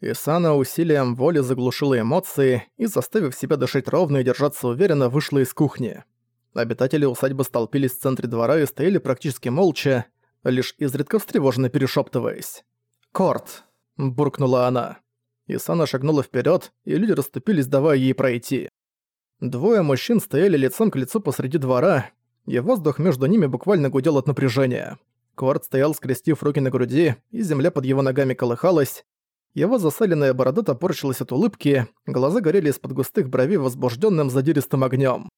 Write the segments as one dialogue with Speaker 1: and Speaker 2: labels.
Speaker 1: Исана усилием воли заглушила эмоции и, заставив себя дышать ровно и держаться уверенно, вышла из кухни. Обитатели усадьбы столпились в центре двора и стояли практически молча, лишь изредка встревоженно перешептываясь. «Корт!» – буркнула она. Исана шагнула вперед, и люди расступились, давая ей пройти. Двое мужчин стояли лицом к лицу посреди двора, и воздух между ними буквально гудел от напряжения. Корт стоял, скрестив руки на груди, и земля под его ногами колыхалась. Его засаленная борода топорщилась от улыбки, глаза горели из-под густых бровей возбужденным задиристым огнем.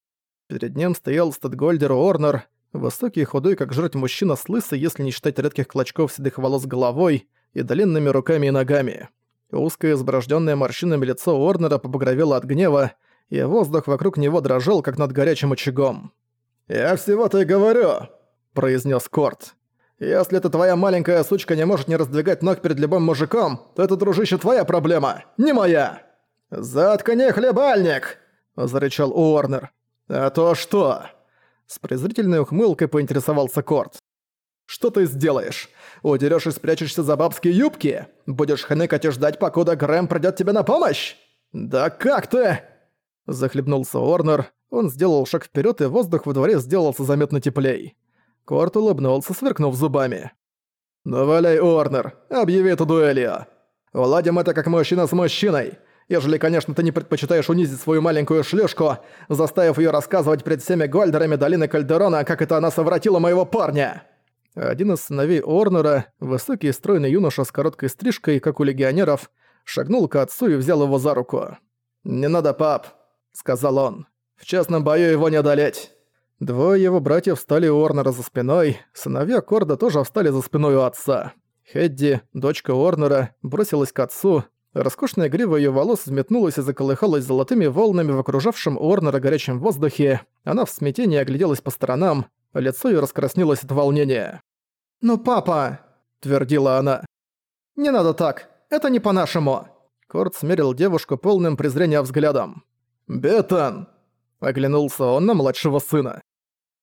Speaker 1: Перед ним стоял Стэдгольдер Орнер, высокий и худой, как жрать мужчина с лысой, если не считать редких клочков седых волос головой и длинными руками и ногами. Узкое, изброжденное морщинами лицо Орнера побагровело от гнева, и воздух вокруг него дрожал, как над горячим очагом. «Я всего-то и говорю», — произнес Корт. «Если эта твоя маленькая сучка не может не раздвигать ног перед любым мужиком, то это, дружище, твоя проблема, не моя!» «Заткни хлебальник!» — зарычал Уорнер. «А то что?» С презрительной ухмылкой поинтересовался Корт. «Что ты сделаешь? Удерёшь и спрячешься за бабские юбки? Будешь хныкать и ждать, покуда Грэм придёт тебе на помощь? Да как ты?» Захлебнулся Орнер, он сделал шаг вперед, и воздух во дворе сделался заметно теплей. Корт улыбнулся, сверкнув зубами. «Ну валяй, Орнер, объяви эту дуэлью. Уладим это как мужчина с мужчиной. Ежели, конечно, ты не предпочитаешь унизить свою маленькую шлюшку, заставив ее рассказывать перед всеми гольдерами долины Кальдерона, как это она совратила моего парня!» Один из сыновей Орнера, высокий стройный юноша с короткой стрижкой, как у легионеров, шагнул к отцу и взял его за руку. «Не надо, пап», — сказал он. «В честном бою его не одолеть». Двое его братьев встали у Орнера за спиной, сыновья Корда тоже встали за спиной у отца. Хедди, дочка Орнера, бросилась к отцу, Роскошная грива ее волос взметнулась и заколыхалась золотыми волнами в окружавшем Уорнера горячем воздухе. Она в смятении огляделась по сторонам, лицо ее раскраснелось от волнения. «Ну, папа!» – твердила она. «Не надо так, это не по-нашему!» Корт смерил девушку полным презрения взглядом. «Бетан!» – оглянулся он на младшего сына.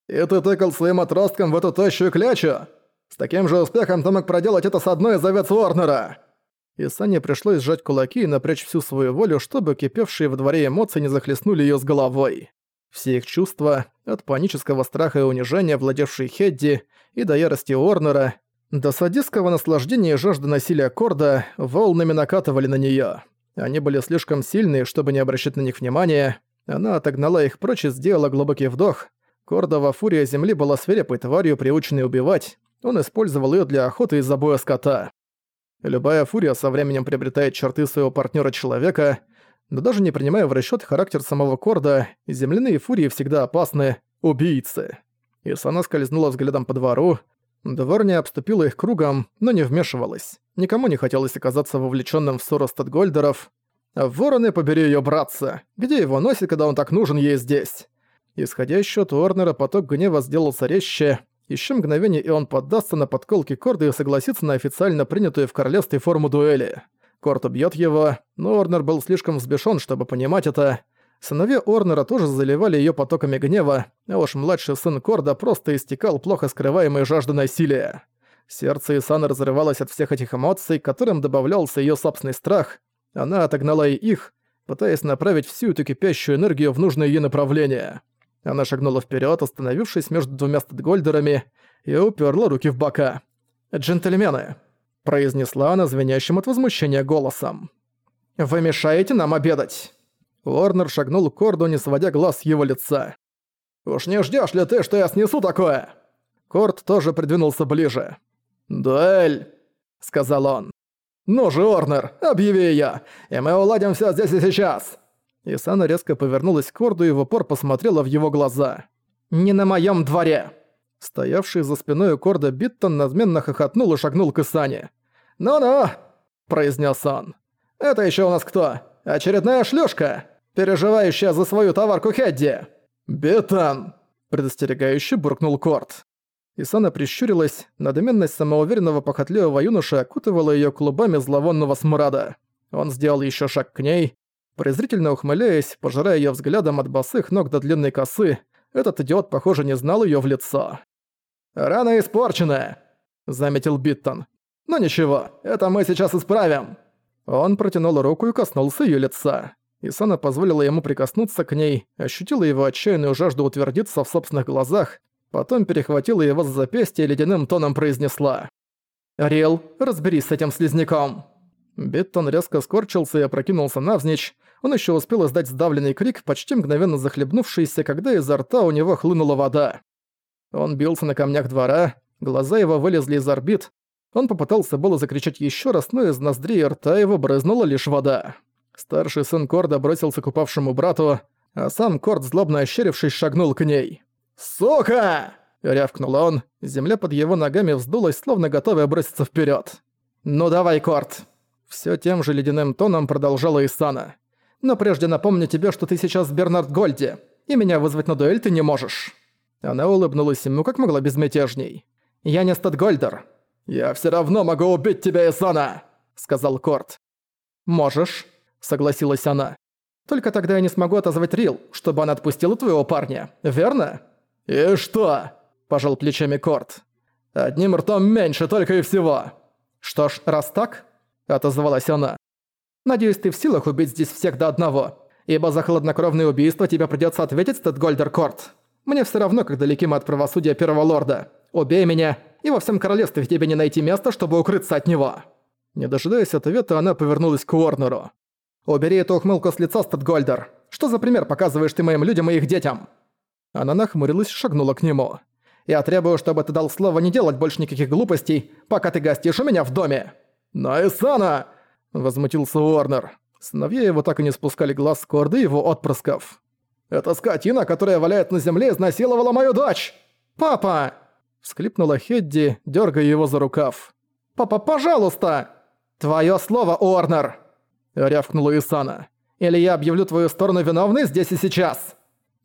Speaker 1: «И ты тыкал своим отростком в эту тощую клячу? С таким же успехом ты мог проделать это с одной из овец Уорнера!» и Сане пришлось сжать кулаки и напрячь всю свою волю, чтобы кипевшие во дворе эмоции не захлестнули её с головой. Все их чувства, от панического страха и унижения, владевшие Хедди, и до ярости Орнера, до садистского наслаждения и жажды насилия Корда, волнами накатывали на неё. Они были слишком сильные, чтобы не обращать на них внимания. Она отогнала их прочь и сделала глубокий вдох. Кордова фурия земли была свирепой тварью, приученной убивать. Он использовал её для охоты и забоя скота. Любая фурия со временем приобретает черты своего партнера-человека, но даже не принимая в расчет характер самого Корда, земляные фурии всегда опасны – убийцы. Исана скользнула взглядом по двору. Двор не обступила их кругом, но не вмешивалась. Никому не хотелось оказаться вовлеченным в ссору статгольдеров. «Вороны, побери ее братца! Где его носит, когда он так нужен ей здесь?» Исходящий от Уорнера поток гнева сделался резче, еще мгновение, и он поддастся на подколки Корда и согласится на официально принятую в королевстве форму дуэли. Корд убьет его, но Орнер был слишком взбешен, чтобы понимать это. Сыновья Орнера тоже заливали ее потоками гнева, а уж младший сын Корда просто истекал плохо скрываемой жажды насилия. Сердце Исаны разрывалось от всех этих эмоций, которым добавлялся ее собственный страх. Она отогнала и их, пытаясь направить всю эту кипящую энергию в нужное ей направление. Она шагнула вперед, остановившись между двумя статгольдерами, и уперла руки в бока. «Джентльмены», — произнесла она звенящим от возмущения голосом. «Вы мешаете нам обедать!» Уорнер шагнул к Корду, не сводя глаз с его лица. «Уж не ждешь ли ты, что я снесу такое?» Корд тоже придвинулся ближе. «Дуэль!» — сказал он. «Ну же, Уорнер, объяви её, и мы уладим всё здесь и сейчас!» Исана резко повернулась к Корду и в упор посмотрела в его глаза. «Не на моем дворе!» Стоявший за спиной у Корда Биттон надменно хохотнул и шагнул к Исане. «Ну-ну!» – произнес он. «Это еще у нас кто? Очередная шлюшка, переживающая за свою товарку Хедди!» «Биттон!» – предостерегающе буркнул Корд. Исана прищурилась, надменность самоуверенного похотливого юноши окутывала ее клубами зловонного смрада. Он сделал еще шаг к ней, Презрительно ухмыляясь, пожирая её взглядом от босых ног до длинной косы, этот идиот, похоже, не знал её в лицо. «Рано испорченная!» — заметил Биттон. «Ну ничего, это мы сейчас исправим!» Он протянул руку и коснулся её лица. Исана позволила ему прикоснуться к ней, ощутила его отчаянную жажду утвердиться в собственных глазах, потом перехватила его за запястье и ледяным тоном произнесла. «Ариэл, разберись с этим слизняком!» Биттон резко скорчился и опрокинулся навзничь. Он еще успел издать сдавленный крик, почти мгновенно захлебнувшийся, когда изо рта у него хлынула вода. Он бился на камнях двора, глаза его вылезли из орбит. Он попытался было закричать еще раз, но из ноздрей и рта его брызнула лишь вода. Старший сын Корда бросился к упавшему брату, а сам Корд, злобно ощерившись, шагнул к ней. «Сука!» — рявкнул он. Земля под его ногами вздулась, словно готовая броситься вперед. «Ну давай, Корд!» Все тем же ледяным тоном продолжала Исана. «Но прежде напомню тебе, что ты сейчас Бернард Гольди, и меня вызвать на дуэль ты не можешь». Она улыбнулась ему как могла безмятежней. «Я не Статгольдер». «Я все равно могу убить тебя, Исана!» — сказал Корт. «Можешь», — согласилась она. «Только тогда я не смогу отозвать Рил, чтобы она отпустила твоего парня, верно?» «И что?» – пожал плечами Корт. «Одним ртом меньше только и всего». «Что ж, раз так?» – отозвалась она. «Надеюсь, ты в силах убить здесь всех до одного, ибо за хладнокровное убийство тебе придётся ответить, Стэдгольдер Корт. Мне всё равно, как далеки мы от правосудия Первого Лорда. Убей меня, и во всем королевстве тебе не найти места, чтобы укрыться от него». Не дожидаясь ответа, она повернулась к Уорнеру. «Убери эту ухмылку с лица, Стэдгольдер. Что за пример показываешь ты моим людям и их детям?» Она нахмурилась и шагнула к нему. «Я требую, чтобы ты дал слово не делать больше никаких глупостей, пока ты гостишь у меня в доме!» «Найсана!» – возмутился Уорнер. Сыновья его так и не спускали глаз с корды его отпрысков. «Эта скотина, которая валяет на земле, изнасиловала мою дочь!» «Папа!» – всклипнула Хедди, дергая его за рукав. «Папа, пожалуйста!» «Твоё слово, Уорнер!» – рявкнула Исана. «Или я объявлю твою сторону виновной здесь и сейчас!»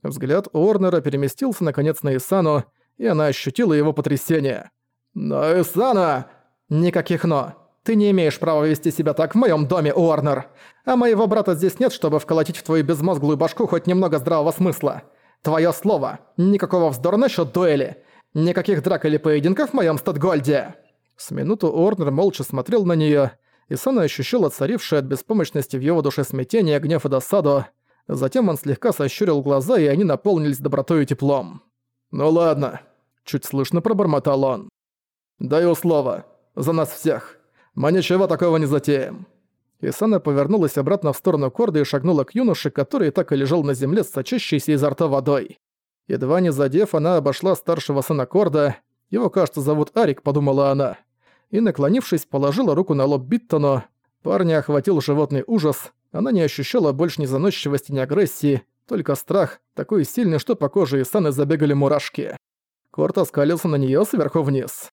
Speaker 1: Взгляд Уорнера переместился наконец на Исану, и она ощутила его потрясение. «Но Исана!» «Никаких «но». Ты не имеешь права вести себя так в моем доме, Уорнер. А моего брата здесь нет, чтобы вколотить в твою безмозглую башку хоть немного здравого смысла. Твое слово. Никакого вздора насчет дуэли. Никаких драк или поединков в моем Статгольде». С минуту Уорнер молча смотрел на нее, и Сана ощущала царившее от беспомощности в его душе смятение, гнев и досаду. Затем он слегка сощурил глаза, и они наполнились добротой и теплом. «Ну ладно», — чуть слышно пробормотал он. «Даю слово. За нас всех. Мы ничего такого не затеем». Исана повернулась обратно в сторону Корда и шагнула к юноше, который так и лежал на земле с сочащейся изо рта водой. Едва не задев, она обошла старшего сына Корда. Его, кажется, зовут Арик, подумала она. И, наклонившись, положила руку на лоб Биттону. Парня охватил животный ужас. Она не ощущала больше ни заносчивости, ни агрессии, только страх, такой сильный, что по коже Исаны забегали мурашки. Корт оскалился на неё сверху вниз.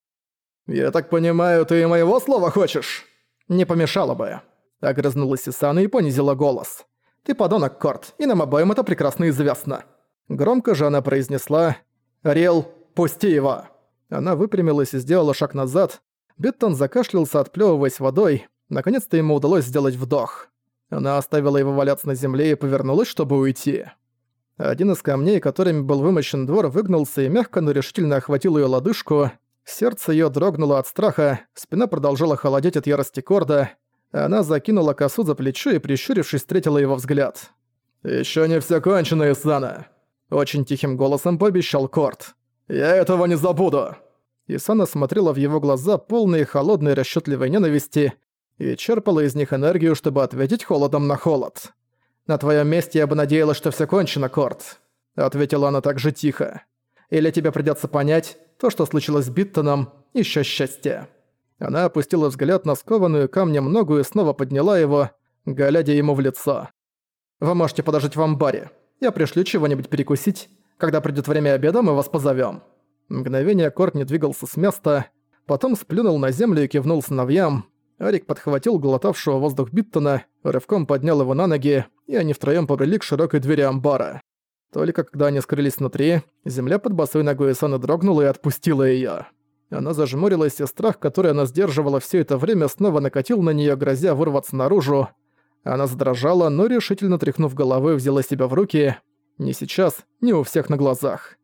Speaker 1: «Я так понимаю, ты и моего слова хочешь?» «Не помешало бы», — огрызнулась Исана и понизила голос. «Ты подонок, Корт, и нам обоим это прекрасно известно». Громко же она произнесла «Рил, пусти его!» Она выпрямилась и сделала шаг назад. Биттон закашлялся, отплёвываясь водой. Наконец-то ему удалось сделать вдох. Она оставила его валяться на земле и повернулась, чтобы уйти. Один из камней, которыми был вымощен двор, выгнулся и мягко, но решительно охватил ее лодыжку. Сердце ее дрогнуло от страха, спина продолжала холодеть от ярости Корда. Она закинула косу за плечо и, прищурившись, встретила его взгляд. «Ещё не всё кончено, Исана!» Очень тихим голосом пообещал Корд. «Я этого не забуду!» Исана смотрела в его глаза, полные холодной расчётливой ненависти, и черпала из них энергию, чтобы ответить холодом на холод. «На твоем месте я бы надеялась, что все кончено, Корт», — ответила она так же тихо. «Или тебе придется понять, то, что случилось с Биттоном, еще счастье». Она опустила взгляд на скованную камнем ногу и снова подняла его, глядя ему в лицо. «Вы можете подождать в амбаре. Я пришлю чего-нибудь перекусить. Когда придет время обеда, мы вас позовем. Мгновение Корт не двигался с места, потом сплюнул на землю и кивнул сыновьям, Арик подхватил глотавшего воздух Биттона, рывком поднял его на ноги, и они втроём побрели к широкой двери амбара. Только когда они скрылись внутри, земля под босой ногой Исаны дрогнула и отпустила её. Она зажмурилась, и страх, который она сдерживала всё это время, снова накатил на неё, грозя вырваться наружу. Она задрожала, но решительно тряхнув головой, взяла себя в руки. Не сейчас, не у всех на глазах.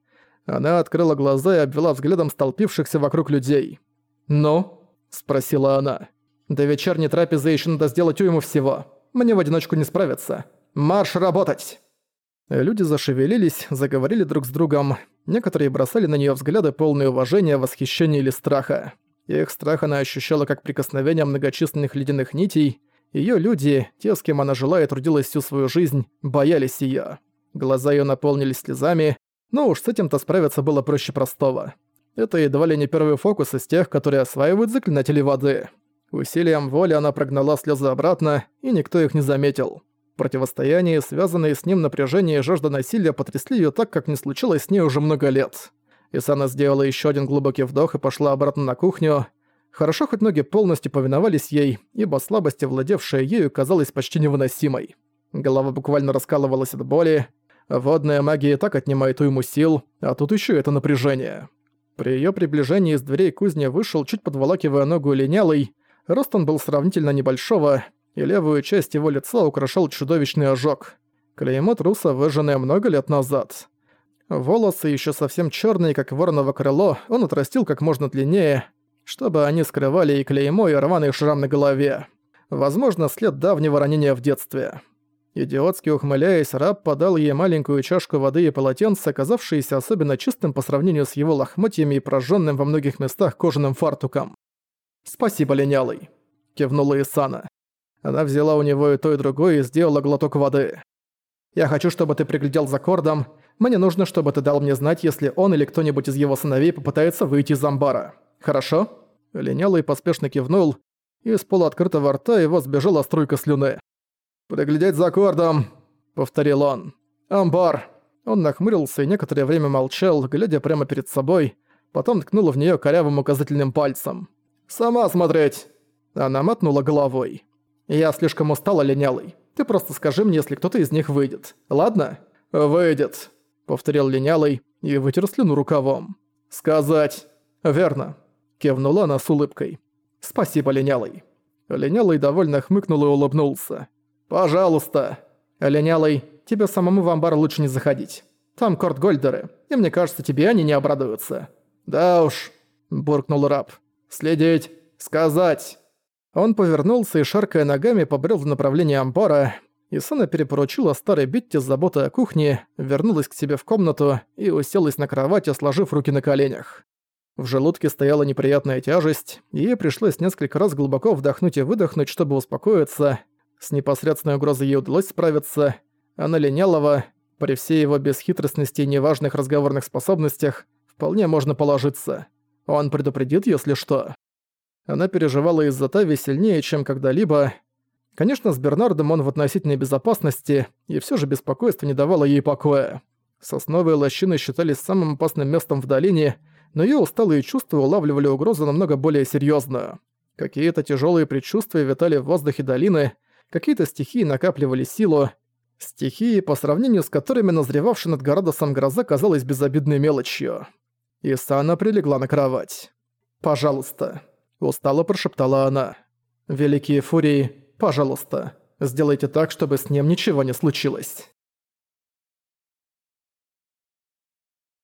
Speaker 1: Она открыла глаза и обвела взглядом столпившихся вокруг людей. «Ну?» – спросила она. До вечерней трапезы еще надо сделать уйму всего. Мне в одиночку не справиться. Марш работать!» Люди зашевелились, заговорили друг с другом. Некоторые бросали на нее взгляды полные уважения, восхищения или страха. Их страх она ощущала как прикосновение многочисленных ледяных нитей. Ее люди, те, с кем она жила и трудилась всю свою жизнь, боялись ее. Глаза ее наполнились слезами, но уж с этим-то справиться было проще простого. Это едва ли не первый фокус из тех, которые осваивают заклинатели воды. Усилием воли она прогнала слезы обратно, и никто их не заметил. Противостояние, связанные с ним напряжение и жажда насилия потрясли её так, как не случилось с ней уже много лет. Исана сделала ещё один глубокий вдох и пошла обратно на кухню. Хорошо, хоть ноги полностью повиновались ей, ибо слабость, овладевшая ею, казалась почти невыносимой. Голова буквально раскалывалась от боли. Водная магия так отнимает уйму сил, а тут ещё это напряжение. При её приближении из дверей кузни вышел, чуть подволакивая ногу линялый. Рост он был сравнительно небольшого, и левую часть его лица украшал чудовищный ожог. Клеймо труса, выжженное много лет назад. Волосы еще совсем черные, как вороново крыло, он отрастил как можно длиннее, чтобы они скрывали и клеймо, и рваный шрам на голове. Возможно, след давнего ранения в детстве. Идиотски ухмыляясь, раб подал ей маленькую чашку воды и полотенце, оказавшееся особенно чистым по сравнению с его лохмотьями и прожженным во многих местах кожаным фартуком. «Спасибо, линялый», — кивнула Исана. Она взяла у него и то, и другое и сделала глоток воды. «Я хочу, чтобы ты приглядел за Кордом. Мне нужно, чтобы ты дал мне знать, если он или кто-нибудь из его сыновей попытается выйти из амбара. Хорошо?» Линялый поспешно кивнул, и из полуоткрытого рта его сбежала струйка слюны. «Приглядеть за Кордом!» — повторил он. «Амбар!» Он нахмурился и некоторое время молчал, глядя прямо перед собой, потом ткнул в неё корявым указательным пальцем. «Сама смотреть!» Она мотнула головой. Я слишком устала, линялый. Ты просто скажи мне, если кто-то из них выйдет. Ладно? Выйдет, повторил линялый и вытер слюну рукавом. Сказать. Верно. Кивнула она с улыбкой. Спасибо, линялый. Линялый довольно хмыкнул и улыбнулся. «Пожалуйста!» «Линялый, тебе самому в амбар лучше не заходить. Там корт-гольдеры, и мне кажется, тебе они не обрадуются». «Да уж», — буркнул раб. «Следить, сказать». Он повернулся и, шаркая ногами, побрел в направлении амбара. Исана перепоручила старой Битти с заботой о кухне, вернулась к себе в комнату и уселась на кровати, сложив руки на коленях. В желудке стояла неприятная тяжесть, и ей пришлось несколько раз глубоко вдохнуть и выдохнуть, чтобы успокоиться. С непосредственной угрозой ей удалось справиться. Она линялого, при всей его бесхитростности и неважных разговорных способностях, вполне можно положиться. Он предупредит, если что. Она переживала из-за Тави сильнее, чем когда-либо. Конечно, с Бернардом он в относительной безопасности, и все же беспокойство не давало ей покоя. Сосновые лощины считались самым опасным местом в долине, но ее усталые чувства улавливали угрозу намного более серьезную. Какие-то тяжелые предчувствия витали в воздухе долины, какие-то стихии накапливали силу, стихии, по сравнению с которыми назревавшая над Городосом гроза казалась безобидной мелочью. Исана прилегла на кровать. «Пожалуйста», Устало прошептала она. «Великие фурии, пожалуйста, сделайте так, чтобы с ним ничего не случилось».